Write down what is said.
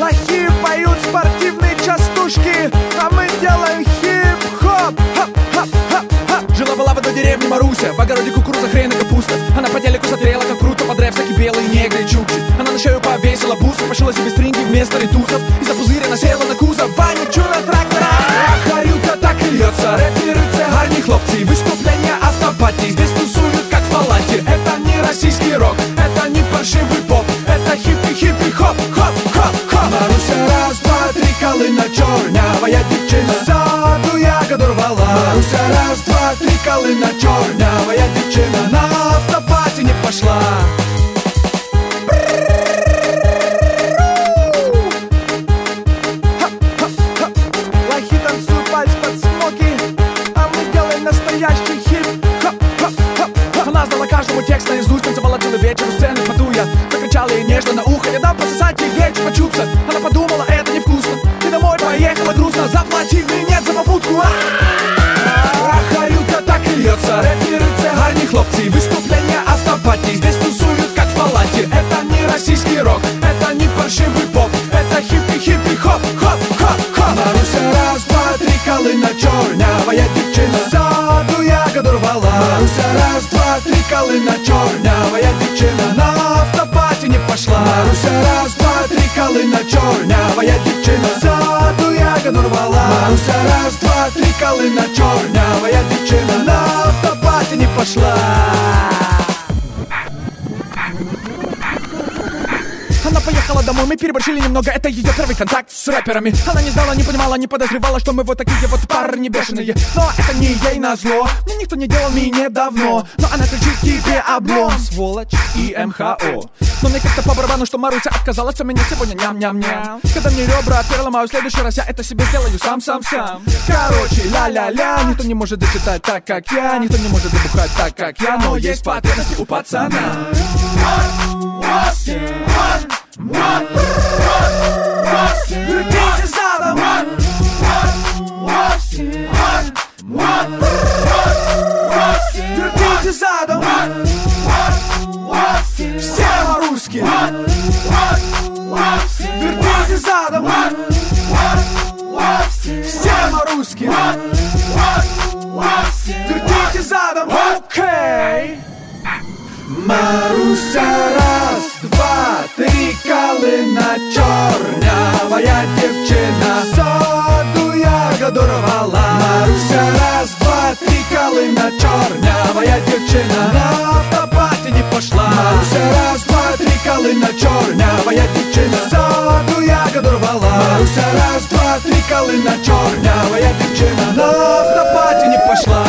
Лохи поют спортивные частушки, а мы делаем хип-хоп. Ха-ха-ха-ха. Жила-была в одной деревне Маруся В огороде кукуруза, хрен и капуста Она по телеку смотрела, как круто Подряд всякие белые негры и чукчи Она на шею повесила бусы Пошила себе стринги вместо ритусов Из-за пузыря насела на кузов Ваня чуна трактора Ах, горілка так і льется Рэперы це гарні хлопці Выступления автопати Здесь калина чорнявая дівчина На автопаті не пошла. Каждому текст наизусть Танцевала целый вечер у сцены подуя Закричала ей нежно на ухо Я дам пососать ей вечер Ягоду рвала Маруся раз, два, три, калина чорнявая дівчина На автопаті не пошла домой, мы переборщили немного Это ее первый контакт с рэперами. Она не знала, не понимала, не подозревала Что мы вот такие вот парни бешеные. Но это не ей назло Мне никто не делал мине давно Но она кричит тебе облом Сволочь! и МХО Но мне как-то по барабану, что Маруся отказалась от меня сегодня ням-ням-ням. Когда мне ребра переломаю в следующий раз Я это себе сделаю сам-сам-сам. Короче, ля-ля-ля Никто не может дочитать так, как я. Никто не может забухать так, как я. Но есть потребности у пацана Все по-русски. Вертите задом. Все по-русски. Вертите задом. Окей. Маруся раз, два, три, калина чорнявая дівчина Саду ягоду рвала Маруся раз, два, три, калина чорнявая черная дівчина на автопати не пошла.